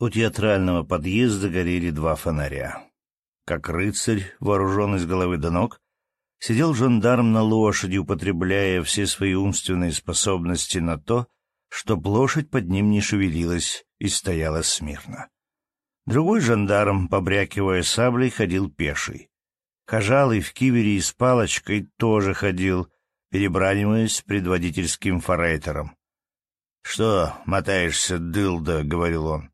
У театрального подъезда горели два фонаря. Как рыцарь, вооруженный с головы до ног, сидел жандарм на лошади, употребляя все свои умственные способности на то, чтоб лошадь под ним не шевелилась и стояла смирно. Другой жандарм, побрякивая саблей, ходил пеший. Хожалый в кивере и с палочкой тоже ходил, перебраниваясь с предводительским форейтером. — Что мотаешься, дылда? — говорил он. —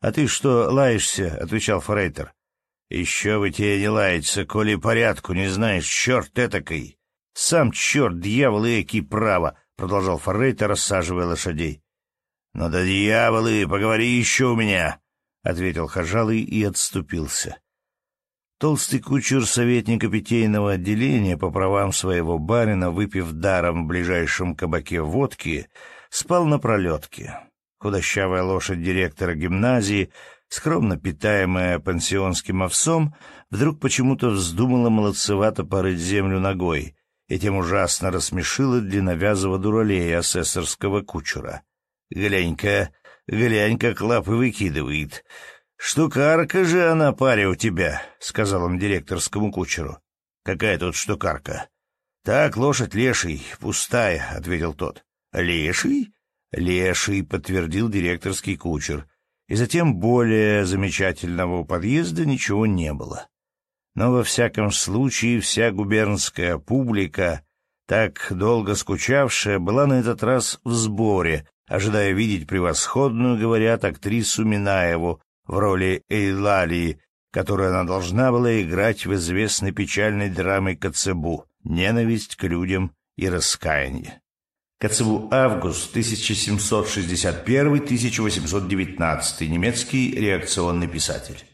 А ты что лаешься? — отвечал форейтер. — Еще бы тебе не лаяться, коли порядку не знаешь, черт этакой. — Сам черт, дьявол и эки право, — продолжал форейтер, рассаживая лошадей. — Ну да дьяволы, поговори еще у меня, — ответил хожалый и отступился. Толстый кучер советника питейного отделения по правам своего барина, выпив даром в ближайшем кабаке водки, спал на пролетке. Худощавая лошадь директора гимназии, скромно питаемая пансионским овсом, вдруг почему-то вздумала молодцевато порыть землю ногой и тем ужасно рассмешила длинновязого дуралея асессорского кучера. «Глянь-ка, глянь-ка, лапы выкидывает. Штукарка же она, паря, у тебя», — сказал он директорскому кучеру. «Какая тут штукарка?» «Так, лошадь леший, пустая», — ответил тот. «Леший?» «Леший», — подтвердил директорский кучер. И затем более замечательного подъезда ничего не было. Но во всяком случае вся губернская публика, так долго скучавшая, была на этот раз в сборе, ожидая видеть превосходную, говорят, актрису Минаеву в роли Эйлалии, которую она должна была играть в известной печальной драме Коцебу «Ненависть к людям и раскаяние». Коцеву Август, 1761-1819, немецкий реакционный писатель.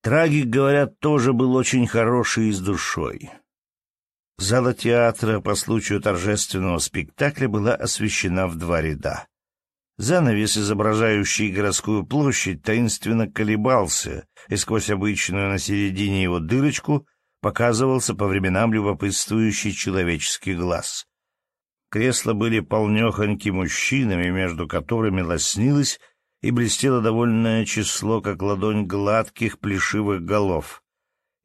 Трагик, говорят, тоже был очень хороший и с душой. Зала театра по случаю торжественного спектакля была освещена в два ряда. Занавес, изображающий городскую площадь, таинственно колебался, и сквозь обычную на середине его дырочку показывался по временам любопытствующий человеческий глаз. Кресла были полнехоньки мужчинами, между которыми лоснилось и блестело довольное число, как ладонь гладких плешивых голов.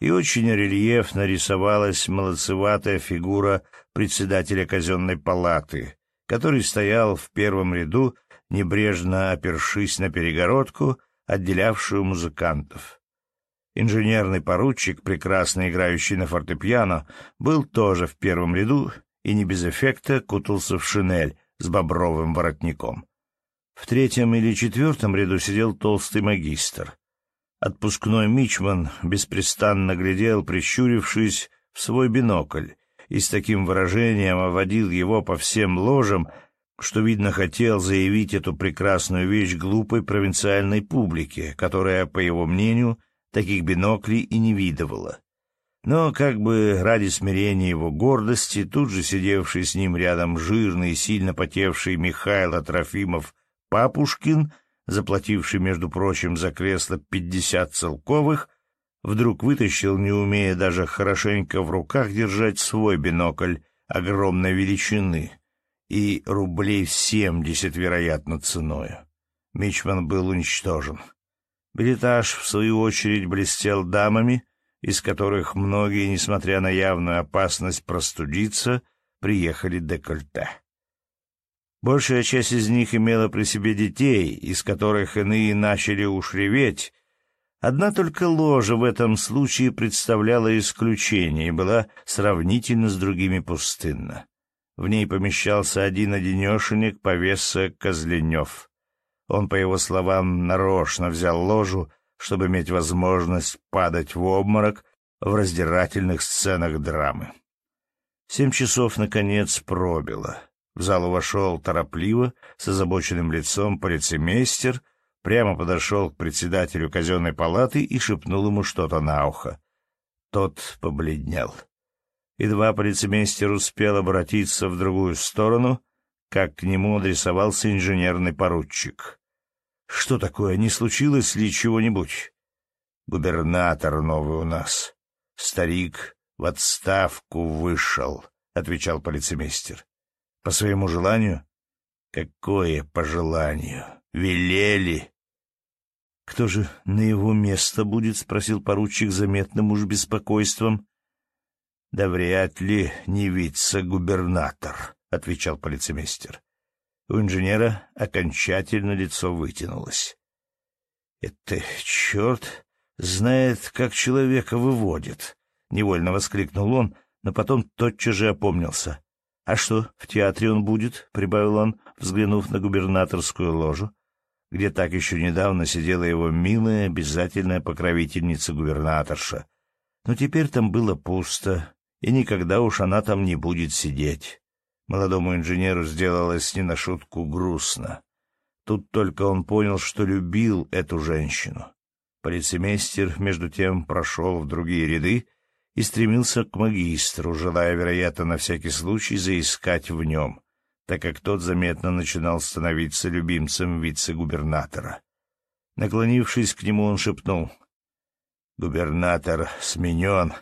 И очень рельефно рисовалась молодцеватая фигура председателя казенной палаты, который стоял в первом ряду, небрежно опершись на перегородку, отделявшую музыкантов. Инженерный поручик, прекрасно играющий на фортепиано, был тоже в первом ряду и не без эффекта кутался в шинель с бобровым воротником. В третьем или четвертом ряду сидел толстый магистр. Отпускной мичман беспрестанно глядел, прищурившись, в свой бинокль, и с таким выражением оводил его по всем ложам, что, видно, хотел заявить эту прекрасную вещь глупой провинциальной публике, которая, по его мнению, таких биноклей и не видывала. Но, как бы ради смирения его гордости, тут же сидевший с ним рядом жирный и сильно потевший Михаил Трофимов Папушкин, заплативший, между прочим, за кресло пятьдесят целковых, вдруг вытащил, не умея даже хорошенько в руках держать свой бинокль огромной величины и рублей семьдесят, вероятно, ценою. Мичман был уничтожен. Билетаж, в свою очередь, блестел дамами, из которых многие, несмотря на явную опасность простудиться, приехали декольте. Большая часть из них имела при себе детей, из которых иные начали уж. Одна только ложа в этом случае представляла исключение и была сравнительно с другими пустынна. В ней помещался один-одинешенек повеса Козленев. Он, по его словам, нарочно взял ложу, чтобы иметь возможность падать в обморок в раздирательных сценах драмы. Семь часов, наконец, пробило. В залу вошел торопливо, с озабоченным лицом полицеймейстер, прямо подошел к председателю казенной палаты и шепнул ему что-то на ухо. Тот побледнел. Едва полицеймейстер успел обратиться в другую сторону, как к нему адресовался инженерный поручик. Что такое? Не случилось ли чего-нибудь? Губернатор новый у нас. Старик в отставку вышел, — отвечал полицеймейстер. По своему желанию? Какое по желанию? Велели. «Кто же на его место будет?» — спросил поручик заметным уж беспокойством. «Да вряд ли не вице-губернатор», — отвечал полицеймейстер. У инженера окончательно лицо вытянулось. «Это черт знает, как человека выводит!» — невольно воскликнул он, но потом тотчас же опомнился. «А что, в театре он будет?» — прибавил он, взглянув на губернаторскую ложу, где так еще недавно сидела его милая, обязательная покровительница губернаторша. Но теперь там было пусто, и никогда уж она там не будет сидеть. Молодому инженеру сделалось не на шутку грустно. Тут только он понял, что любил эту женщину. Полицеймейстер, между тем, прошел в другие ряды и стремился к магистру, желая, вероятно, на всякий случай заискать в нем, так как тот заметно начинал становиться любимцем вице-губернатора. Наклонившись к нему, он шепнул. «Губернатор сменен,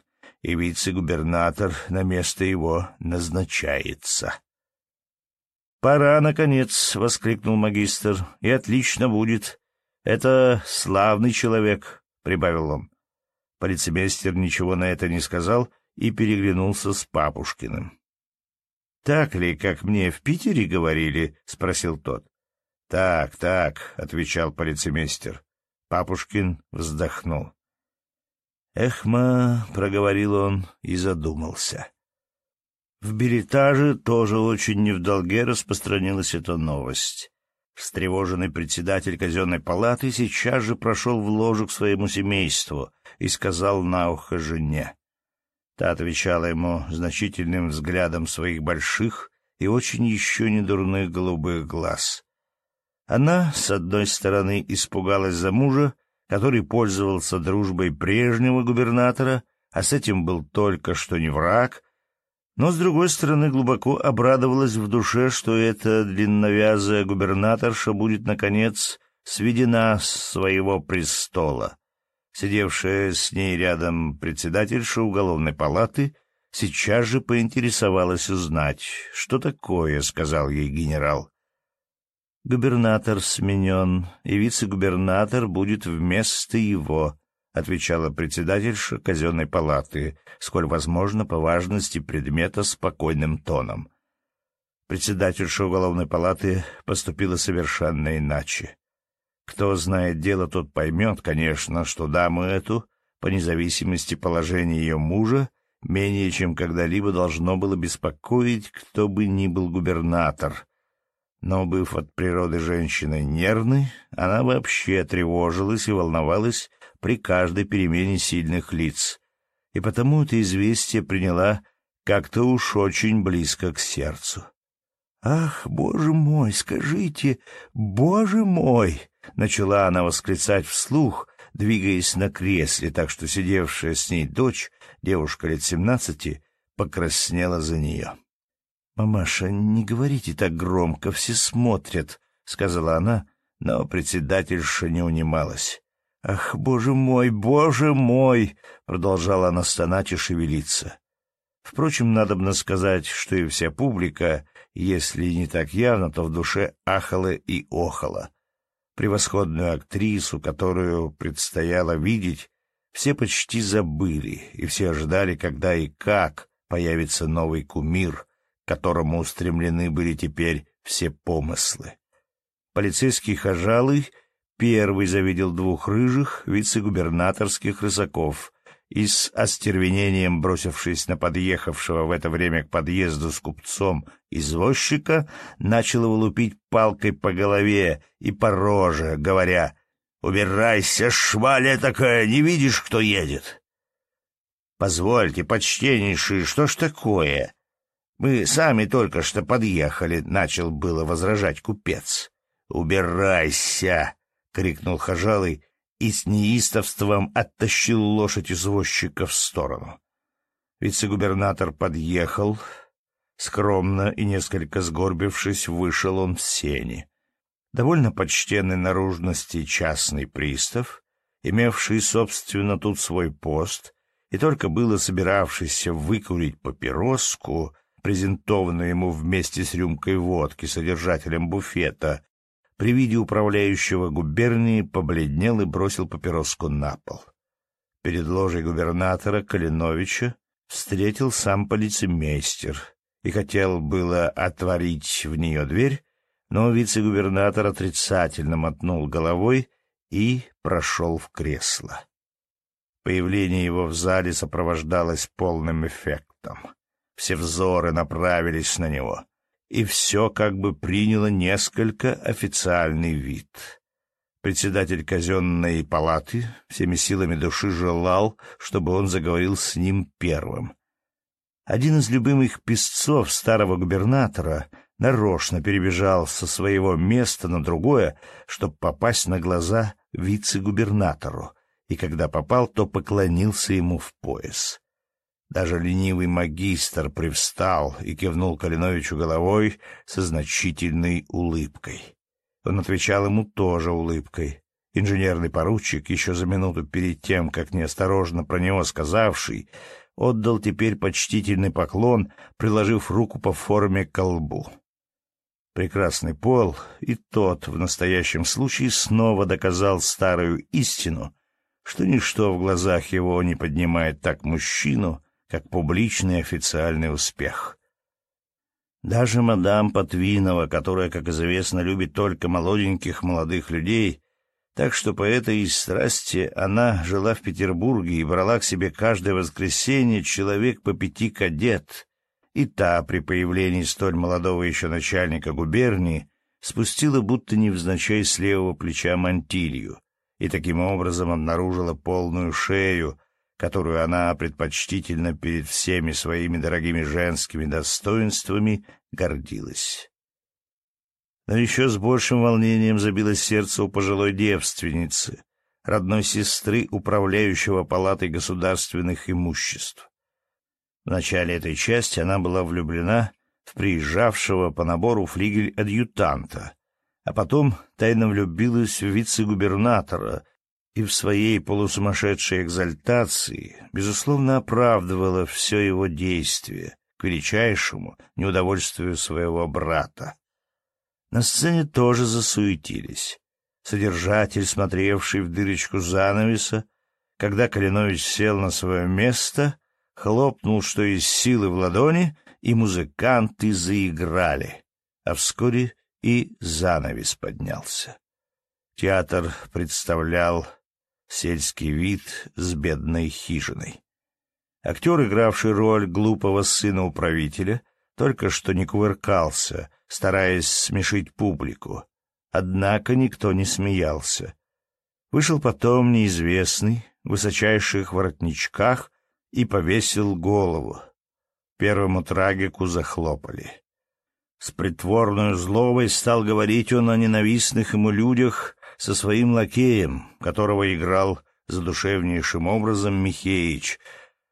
и вице-губернатор на место его назначается». «Пора, наконец!» — воскликнул магистр. «И отлично будет. Это славный человек», — прибавил он. Полицемейстер ничего на это не сказал и переглянулся с Папушкиным. «Так ли, как мне в Питере говорили?» — спросил тот. «Так, так», — отвечал полицемейстер. Папушкин вздохнул. «Эхма», — проговорил он и задумался. В билетаже тоже очень не в долге распространилась эта новость. Встревоженный председатель казенной палаты сейчас же прошел в ложу к своему семейству и сказал на ухо жене. Та отвечала ему значительным взглядом своих больших и очень еще недурных голубых глаз. Она, с одной стороны, испугалась за мужа, который пользовался дружбой прежнего губернатора, а с этим был только что не враг, но, с другой стороны, глубоко обрадовалась в душе, что эта длинновязая губернаторша будет, наконец, сведена с своего престола. Сидевшая с ней рядом председательша уголовной палаты сейчас же поинтересовалась узнать, что такое, — сказал ей генерал. Губернатор сменен, и вице-губернатор будет вместо его, отвечала председательша казенной палаты, сколь возможно по важности предмета спокойным тоном. Председательша уголовной палаты поступила совершенно иначе. Кто знает дело, тот поймет, конечно, что даму эту, по независимости положения ее мужа, менее чем когда-либо должно было беспокоить, кто бы ни был губернатор. Но, быв от природы женщиной нервной, она вообще тревожилась и волновалась при каждой перемене сильных лиц, и потому это известие приняла как-то уж очень близко к сердцу. «Ах, боже мой, скажите, боже мой!» — начала она восклицать вслух, двигаясь на кресле, так что сидевшая с ней дочь, девушка лет семнадцати, покраснела за нее. «Мамаша, не говорите так громко, все смотрят», — сказала она, но председательша не унималась. «Ах, боже мой, боже мой!» — продолжала она стонать и шевелиться. Впрочем, надобно сказать, что и вся публика, если не так явно, то в душе ахала и охала. Превосходную актрису, которую предстояло видеть, все почти забыли, и все ожидали, когда и как появится новый кумир, которому устремлены были теперь все помыслы. Полицейский хожалый Первый завидел двух рыжих вице-губернаторских рысаков и с остервенением, бросившись на подъехавшего в это время к подъезду с купцом извозчика, начал его лупить палкой по голове и по роже, говоря «Убирайся, шваля такая, не видишь, кто едет?» «Позвольте, почтеннейший, что ж такое?» «Мы сами только что подъехали», — начал было возражать купец. «Убирайся!» крикнул хожалый и с неистовством оттащил лошадь извозчика в сторону. Вице-губернатор подъехал. Скромно и несколько сгорбившись, вышел он в сени. Довольно почтенной наружности частный пристав, имевший, собственно, тут свой пост, и только было собиравшийся выкурить папироску, презентованную ему вместе с рюмкой водки содержателем буфета, при виде управляющего губернии побледнел и бросил папироску на пол. Перед ложей губернатора Калиновича встретил сам полицеймейстер и хотел было отворить в нее дверь, но вице-губернатор отрицательно мотнул головой и прошел в кресло. Появление его в зале сопровождалось полным эффектом. Все взоры направились на него, и все как бы приняло несколько официальный вид. Председатель казенной палаты всеми силами души желал, чтобы он заговорил с ним первым. Один из любимых песцов старого губернатора нарочно перебежал со своего места на другое, чтобы попасть на глаза вице-губернатору, и когда попал, то поклонился ему в пояс. Даже ленивый магистр привстал и кивнул Калиновичу головой со значительной улыбкой. Он отвечал ему тоже улыбкой. Инженерный поручик, еще за минуту перед тем, как неосторожно про него сказавший, отдал теперь почтительный поклон, приложив руку по форме к колбу. Прекрасный пол и тот в настоящем случае снова доказал старую истину, что ничто в глазах его не поднимает так мужчину, как публичный официальный успех. Даже мадам Патвинова, которая, как известно, любит только молоденьких молодых людей, так что по этой страсти она жила в Петербурге и брала к себе каждое воскресенье человек по пяти кадет, и та при появлении столь молодого еще начальника губернии спустила будто невзначай с левого плеча мантилью и таким образом обнаружила полную шею, которую она предпочтительно перед всеми своими дорогими женскими достоинствами гордилась. Но еще с большим волнением забилось сердце у пожилой девственницы, родной сестры управляющего палатой государственных имуществ. В начале этой части она была влюблена в приезжавшего по набору флигель-адъютанта, а потом тайно влюбилась в вице-губернатора — и в своей полусумасшедшей экзальтации, безусловно, оправдывала все его действие к величайшему неудовольствию своего брата. На сцене тоже засуетились. Содержатель, смотревший в дырочку занавеса, когда Калинович сел на свое место, хлопнул, что из силы в ладони, и музыканты заиграли, а вскоре и занавес поднялся. Театр представлял сельский вид с бедной хижиной. Актер, игравший роль глупого сына управителя, только что не кувыркался, стараясь смешить публику. Однако никто не смеялся. Вышел потом неизвестный, в высочайших воротничках, и повесил голову. Первому трагику захлопали. С притворной злобой стал говорить он о ненавистных ему людях, со своим лакеем, которого играл задушевнейшим образом Михеич,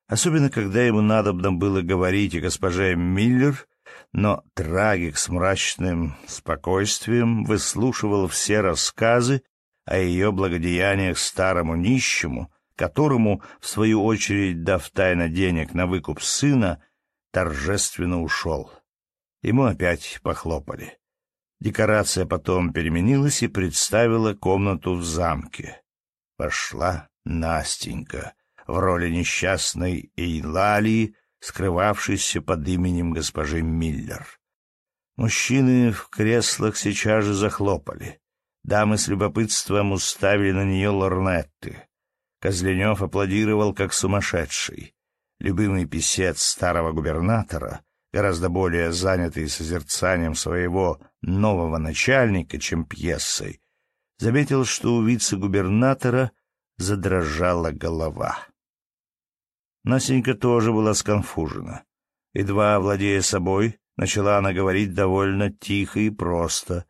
особенно когда ему надобно было говорить о госпоже Миллер, но трагик с мрачным спокойствием выслушивал все рассказы о ее благодеяниях старому нищему, которому, в свою очередь, дав тайно денег на выкуп сына, торжественно ушел. Ему опять похлопали. Декорация потом переменилась и представила комнату в замке. Пошла Настенька в роли несчастной Эйлалии, скрывавшейся под именем госпожи Миллер. Мужчины в креслах сейчас же захлопали. Дамы с любопытством уставили на нее лорнетты. Козленев аплодировал как сумасшедший. Любимый писец старого губернатора гораздо более занятый созерцанием своего нового начальника, чем пьесой, заметил, что у вице-губернатора задрожала голова. Насенька тоже была сконфужена. Едва владея собой, начала она говорить довольно тихо и просто,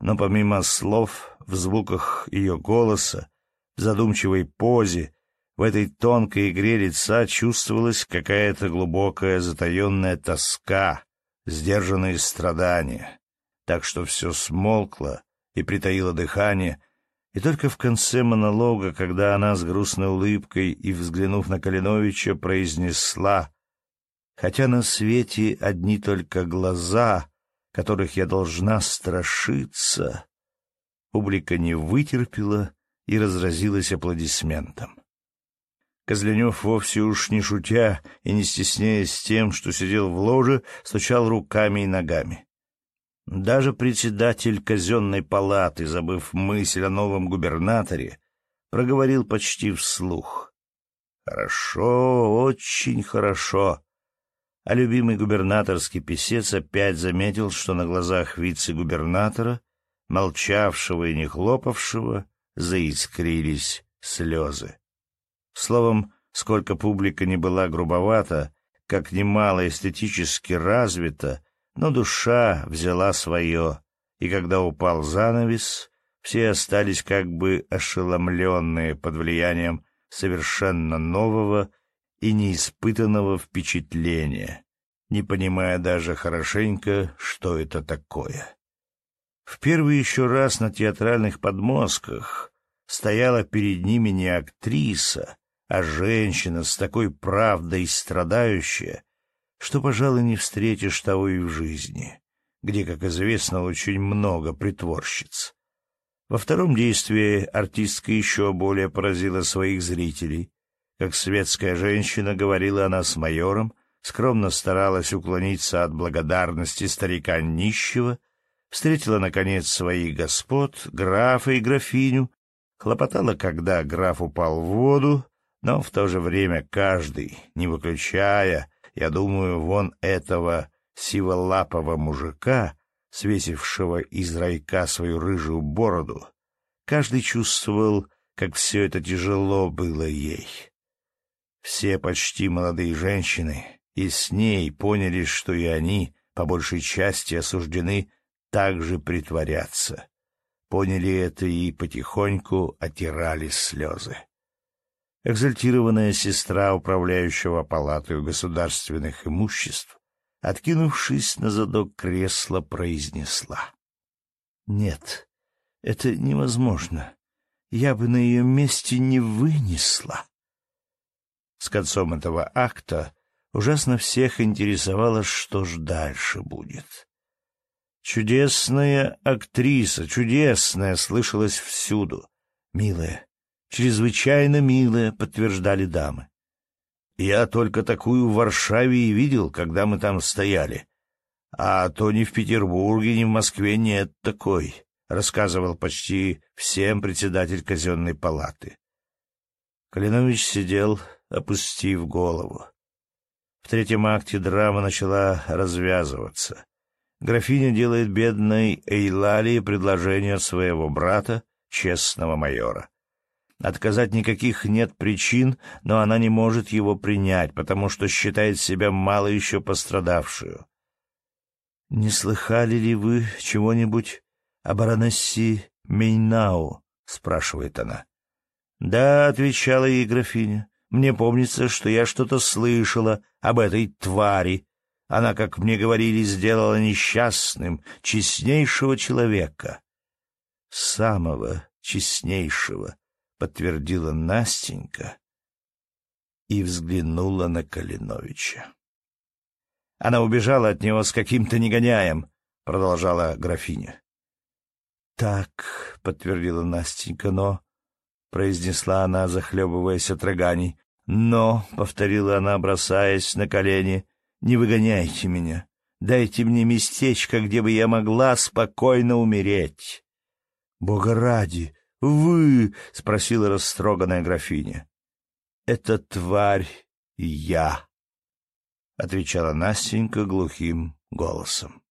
но помимо слов, в звуках ее голоса, в задумчивой позе, в этой тонкой игре лица чувствовалась какая-то глубокая затаенная тоска, сдержанные страдания, так что все смолкло и притаило дыхание, и только в конце монолога, когда она с грустной улыбкой и, взглянув на Калиновича, произнесла «Хотя на свете одни только глаза, которых я должна страшиться», Публика не вытерпела и разразилась аплодисментом. Козленев, вовсе уж не шутя и не стесняясь тем, что сидел в ложе, стучал руками и ногами. Даже председатель казенной палаты, забыв мысль о новом губернаторе, проговорил почти вслух. «Хорошо, очень хорошо». А любимый губернаторский писец опять заметил, что на глазах вице-губернатора, молчавшего и не хлопавшего, заискрились слезы. Словом, сколько публика не была грубовата, как немало эстетически развита, но душа взяла свое, и когда упал занавес, все остались как бы ошеломленные под влиянием совершенно нового и неиспытанного впечатления, не понимая даже хорошенько, что это такое. В первый еще раз на театральных подмостках стояла перед ними не актриса, а женщина с такой правдой страдающая, что, пожалуй, не встретишь того и в жизни, где, как известно, очень много притворщиц. Во втором действии артистка еще более поразила своих зрителей. Как светская женщина, говорила она с майором, скромно старалась уклониться от благодарности старика нищего, встретила, наконец, своих господ, графа и графиню, хлопотала, когда граф упал в воду, но в то же время каждый, не выключая, я думаю, вон этого сиволапого мужика, свесившего из райка свою рыжую бороду, каждый чувствовал, как все это тяжело было ей. Все почти молодые женщины и с ней поняли, что и они, по большей части, осуждены так же притворяться. Поняли это и потихоньку отирали слезы. Экзальтированная сестра управляющего палатой государственных имуществ, откинувшись на задок кресла, произнесла. — Нет, это невозможно. Я бы на ее месте не вынесла. С концом этого акта ужасно всех интересовало, что ж дальше будет. «Чудесная актриса, чудесная!» — слышалось всюду. «Милая, чрезвычайно милая», — подтверждали дамы. «Я только такую в Варшаве и видел, когда мы там стояли. А то ни в Петербурге, ни в Москве нет такой», — рассказывал почти всем председатель казенной палаты. Калинович сидел, опустив голову. В третьем акте драма начала развязываться. Графиня делает бедной Эйлалии предложение своего брата, честного майора. Отказать никаких нет причин, но она не может его принять, потому что считает себя мало еще пострадавшую. — Не слыхали ли вы чего-нибудь о баронессе Мейнау? — спрашивает она. — Да, — отвечала ей графиня, — мне помнится, что я что-то слышала об этой твари. Она, как мне говорили, сделала несчастным честнейшего человека. Самого честнейшего, — подтвердила Настенька и взглянула на Калиновича. Она убежала от него с каким-то негоняем, — продолжала графиня. — Так, — подтвердила Настенька, — но... — произнесла она, захлебываясь от роганий. — Но, — повторила она, бросаясь на колени, — не выгоняйте меня. Дайте мне местечко, где бы я могла спокойно умереть. — Бога ради, «Вы?» — спросила растроганная графиня. «Это тварь я», — отвечала Настенька глухим голосом.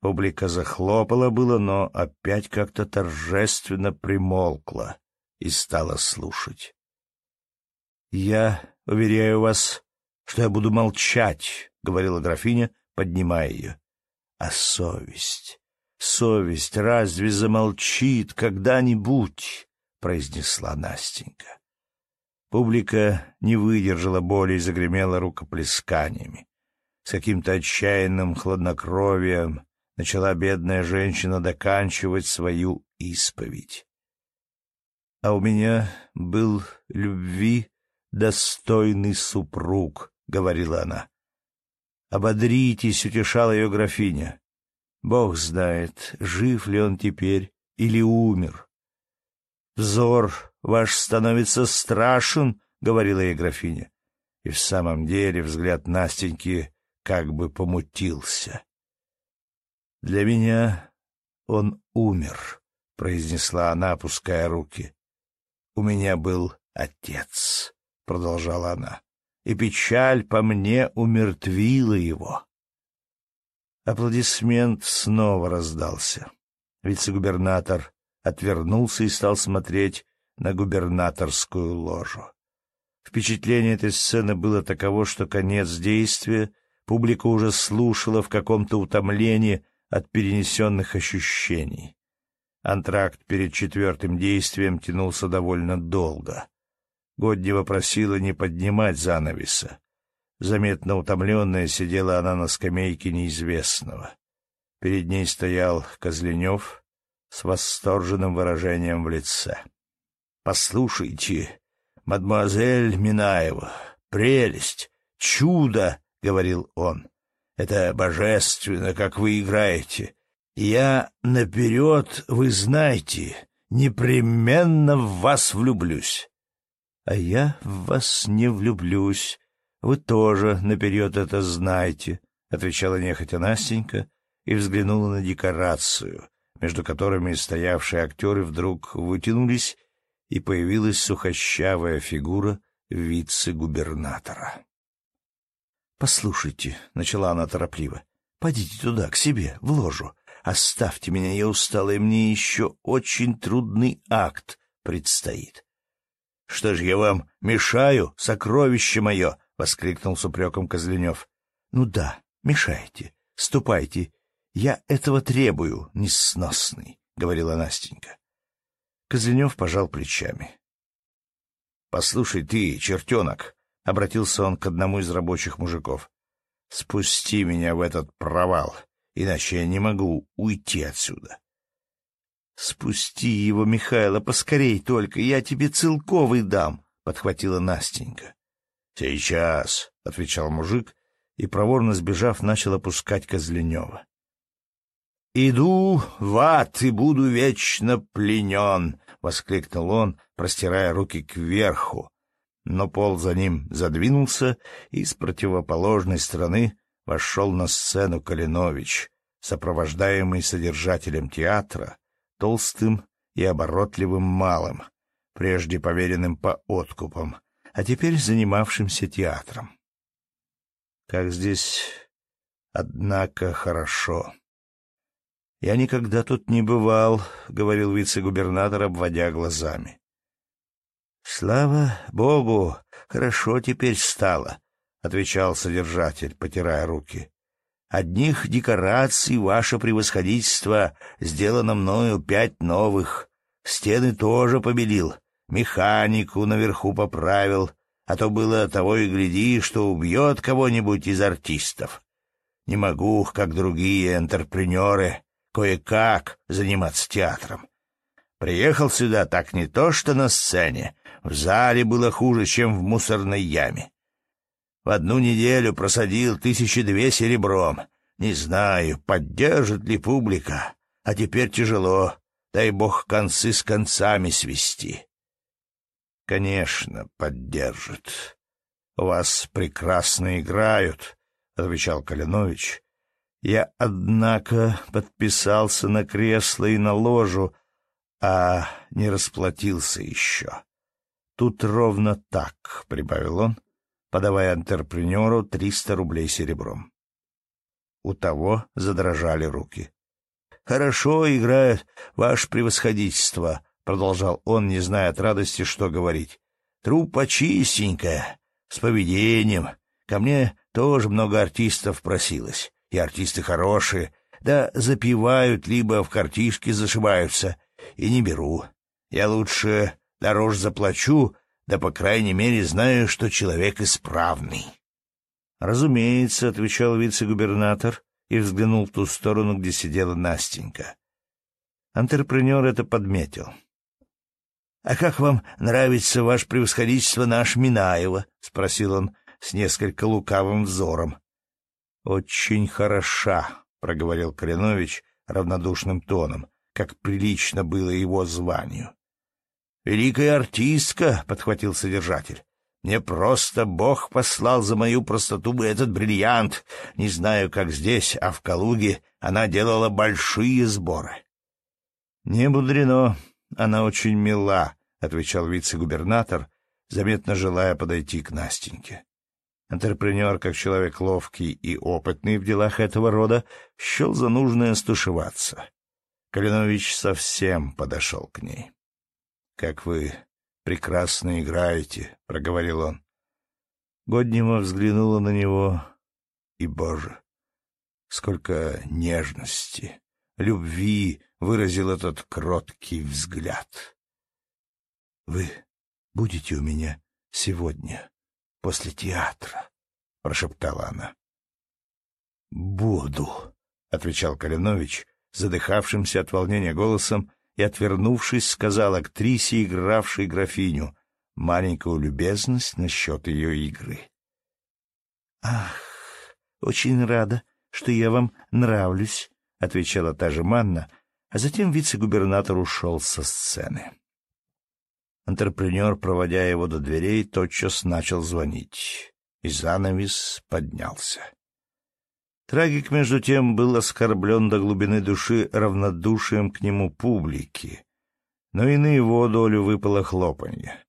Публика захлопала было, но опять как-то торжественно примолкла и стала слушать. «Я уверяю вас, что я буду молчать», — говорила графиня, поднимая ее. «А совесть? Совесть разве замолчит когда-нибудь? — произнесла Настенька. Публика не выдержала боли и загремела рукоплесканиями. С каким-то отчаянным хладнокровием начала бедная женщина доканчивать свою исповедь. «А у меня был любви достойный супруг», — говорила она. «Ободритесь», — утешала ее графиня. Бог знает, жив ли он теперь или умер. «Взор ваш становится страшен», — говорила ей графиня. И в самом деле взгляд Настеньки как бы помутился. «Для меня он умер», — произнесла она, опуская руки. «У меня был отец», — продолжала она, — «и печаль по мне умертвила его». Аплодисмент снова раздался. Вице-губернатор отвернулся и стал смотреть на губернаторскую ложу. Впечатление этой сцены было таково, что конец действия публика уже слушала в каком-то утомлении от перенесенных ощущений. Антракт перед четвертым действием тянулся довольно долго. Годнева просила не поднимать занавеса. Заметно утомленная сидела она на скамейке неизвестного. Перед ней стоял Козленев с восторженным выражением в лице. «Послушайте, мадемуазель Минаева, прелесть, чудо!» — говорил он. «Это божественно, как вы играете. Я наперед, вы знаете, непременно в вас влюблюсь». «А я в вас не влюблюсь. Вы тоже наперед это знаете», — отвечала нехотя Настенька и взглянула на декорацию, между которыми стоявшие актеры вдруг вытянулись и появилась сухощавая фигура вице-губернатора. «Послушайте», — начала она торопливо, — «пойдите туда, к себе, в ложу. Оставьте меня, я устала, и мне еще очень трудный акт предстоит». «Что ж я вам мешаю, сокровище мое?» — воскликнул с упреком Козленев. «Ну да, мешаете. Ступайте. Я этого требую, несносный», — говорила Настенька. Козленев пожал плечами. — Послушай ты, чертенок, — обратился он к одному из рабочих мужиков, — спусти меня в этот провал, иначе я не могу уйти отсюда. — Спусти его, Михайло, поскорей только, я тебе целковый дам, — подхватила Настенька. — Сейчас, — отвечал мужик, и, проворно сбежав, начал опускать Козленева. «Иду в ад и буду вечно пленен!» — воскликнул он, простирая руки кверху. Но пол за ним задвинулся, и с противоположной стороны вошел на сцену Калинович, сопровождаемый содержателем театра, толстым и оборотливым малым, прежде поверенным по откупам, а теперь занимавшимся театром. Как здесь, однако, хорошо. «Я никогда тут не бывал», — говорил вице-губернатор, обводя глазами. «Слава Богу, хорошо теперь стало», — отвечал содержатель, потирая руки. «Одних декораций, ваше превосходительство, сделано мною пять новых. Стены тоже побелил, механику наверху поправил, а то было того и гляди, что убьет кого-нибудь из артистов. Не могу, как другие интерпренеры, кое-как заниматься театром. Приехал сюда так не то что на сцене, в зале было хуже, чем в мусорной яме. В одну неделю просадил тысячи две серебром. Не знаю, поддержит ли публика, а теперь тяжело, дай бог концы с концами свести. Конечно, поддержит. Вас прекрасно играют, — отвечал Калинович, я, однако, подписался на кресло и на ложу, а не расплатился еще. Тут ровно так, — прибавил он, подавая антрепренеру триста рублей серебром. У того задрожали руки. — Хорошо играет ваше превосходительство, — продолжал он, не зная от радости, что говорить. — Труппа чистенькая, с поведением. Ко мне тоже много артистов просилось и артисты хорошие, да запивают, либо в картишке зашиваются, и не беру. Я лучше дороже заплачу, да, по крайней мере, знаю, что человек исправный. — Разумеется, — отвечал вице-губернатор и взглянул в ту сторону, где сидела Настенька. Антрепренер это подметил. — А как вам нравится ваше превосходительство наш Минаева? — спросил он с несколько лукавым взором. «Очень хороша», — проговорил Калинович равнодушным тоном, как прилично было его званию. «Великая артистка», — подхватил содержатель. «Мне просто Бог послал за мою простоту этот бриллиант. Не знаю, как здесь, а в Калуге она делала большие сборы». «Не мудрено, она очень мила», — отвечал вице-губернатор, заметно желая подойти к Настеньке. Антрепренер, как человек ловкий и опытный в делах этого рода, счел за нужное стушеваться. Калинович совсем подошел к ней. — Как вы прекрасно играете, — проговорил он. Годнева взглянула на него, и, боже, сколько нежности, любви выразил этот кроткий взгляд. — Вы будете у меня сегодня? после театра, — прошептала она. — Буду, — отвечал Калинович, задыхавшимся от волнения голосом, и, отвернувшись, сказал актрисе, игравшей графиню, маленькую любезность насчет ее игры. — Ах, очень рада, что я вам нравлюсь, — отвечала та же Манна, а затем вице-губернатор ушел со сцены. Антрепренер, проводя его до дверей, тотчас начал звонить, и занавес поднялся. Трагик, между тем, был оскорблен до глубины души равнодушием к нему публики, но и на его долю выпало хлопанье.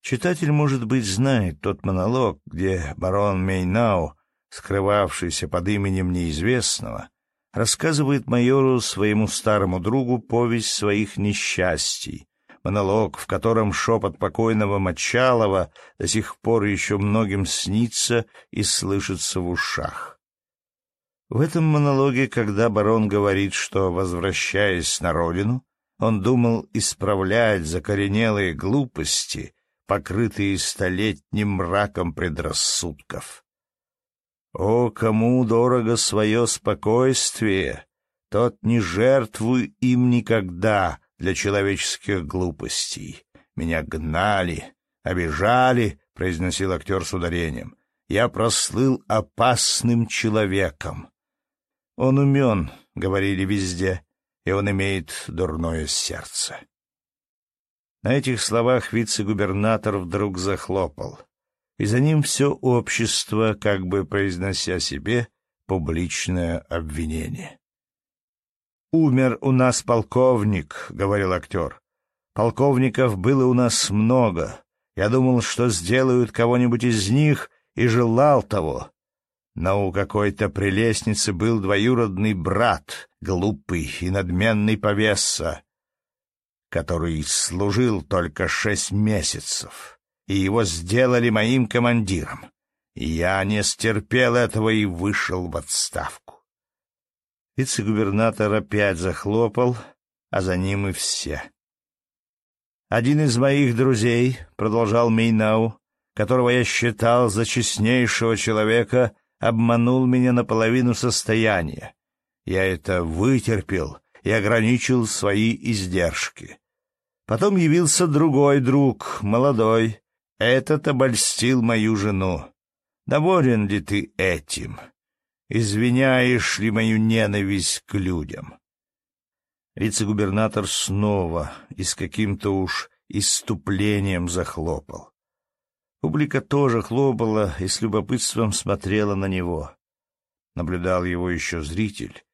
Читатель, может быть, знает тот монолог, где барон Мейнау, скрывавшийся под именем неизвестного, рассказывает майору, своему старому другу, повесть своих несчастий, монолог, в котором шепот покойного Мочалова до сих пор еще многим снится и слышится в ушах. В этом монологе, когда барон говорит, что, возвращаясь на родину, он думал исправлять закоренелые глупости, покрытые столетним мраком предрассудков. О, кому дорого свое спокойствие, тот не жертвуй им никогда, для человеческих глупостей. Меня гнали, обижали, — произносил актер с ударением. Я прослыл опасным человеком. Он умен, — говорили везде, — и он имеет дурное сердце. На этих словах вице-губернатор вдруг захлопал, и за ним все общество, как бы произнося себе публичное обвинение. «Умер у нас полковник», — говорил актер. «Полковников было у нас много. Я думал, что сделают кого-нибудь из них, и желал того. Но у какой-то прелестницы был двоюродный брат, глупый и надменный повеса, который служил только шесть месяцев, и его сделали моим командиром. Я не стерпел этого и вышел в отставку. Вице-губернатор опять захлопал, а за ним и все. «Один из моих друзей», — продолжал Мейнау, которого я считал за честнейшего человека, обманул меня наполовину состояния. Я это вытерпел и ограничил свои издержки. Потом явился другой друг, молодой. Этот обольстил мою жену. Доволен ли ты этим?» Извиняешь ли мою ненависть к людям? Вице-губернатор снова и с каким-то уж иступлением захлопал. Публика тоже хлопала и с любопытством смотрела на него. Наблюдал его еще зритель,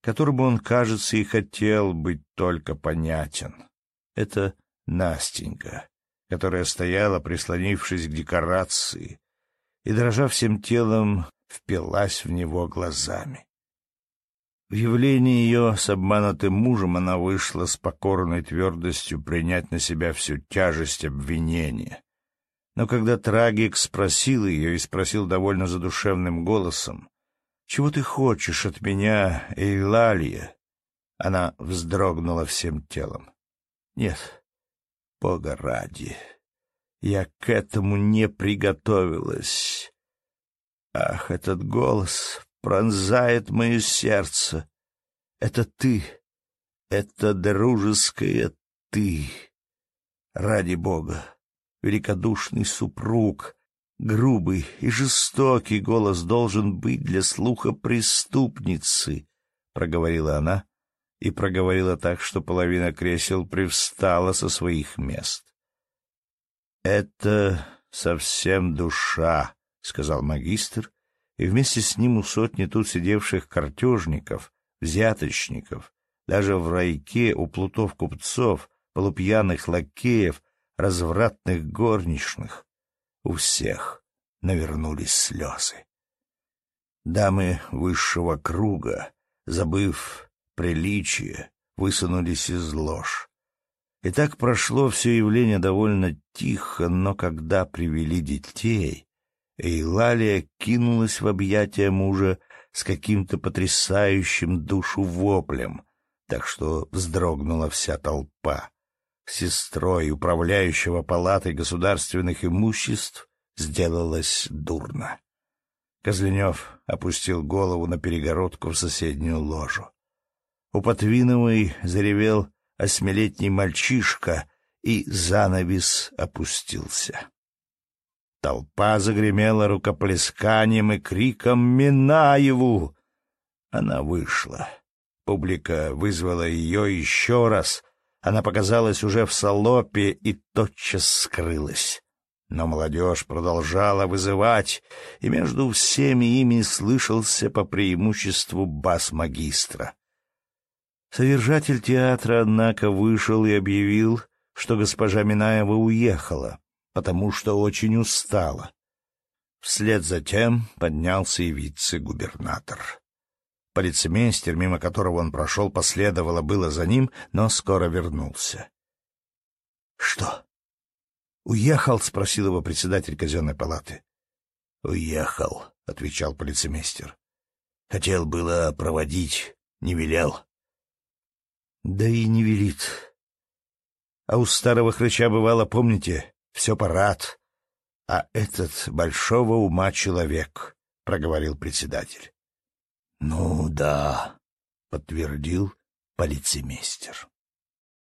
которому он, кажется, и хотел быть только понятен. Это Настенька, которая стояла, прислонившись к декорации, и, дрожа всем телом, впилась в него глазами. В явлении ее с обманутым мужем она вышла с покорной твердостью принять на себя всю тяжесть обвинения. Но когда трагик спросил ее и спросил довольно задушевным голосом, «Чего ты хочешь от меня, Эйлалия?» Она вздрогнула всем телом. «Нет, Бога ради, я к этому не приготовилась. Ах, этот голос пронзает мое сердце. Это ты, это дружеское ты. Ради Бога, великодушный супруг, грубый и жестокий голос должен быть для слуха преступницы, — проговорила она и проговорила так, что половина кресел привстала со своих мест. «Это совсем душа», — сказал магистр, и вместе с ним у сотни тут сидевших картежников, взяточников, даже в райке у плутов купцов, полупьяных лакеев, развратных горничных, у всех навернулись слезы. Дамы высшего круга, забыв приличие, высунулись из лож. И так прошло все явление довольно тихо, но когда привели детей, Эйлалия кинулась в объятия мужа с каким-то потрясающим душу воплем, так что вздрогнула вся толпа. Сестрой управляющего палатой государственных имуществ сделалось дурно. Козленев опустил голову на перегородку в соседнюю ложу. У Потвиновой заревел осьмилетний мальчишка, и занавес опустился. Толпа загремела рукоплесканием и криком «Минаеву!». Она вышла. Публика вызвала ее еще раз. Она показалась уже в салопе и тотчас скрылась. Но молодежь продолжала вызывать, и между всеми ими слышался по преимуществу бас магистра. Содержатель театра, однако, вышел и объявил, что госпожа Минаева уехала, потому что очень устала. Вслед за тем поднялся и вице-губернатор. Полицемейстер, мимо которого он прошел, последовало было за ним, но скоро вернулся. — Что? «Уехал?» — спросил его председатель казенной палаты. «Уехал», — отвечал полицемейстер. «Хотел было проводить, не велел». «Да и не велит. А у старого хрыча бывало, помните, все парад. А этот большого ума человек», — проговорил председатель. «Ну да», — подтвердил полицемейстер.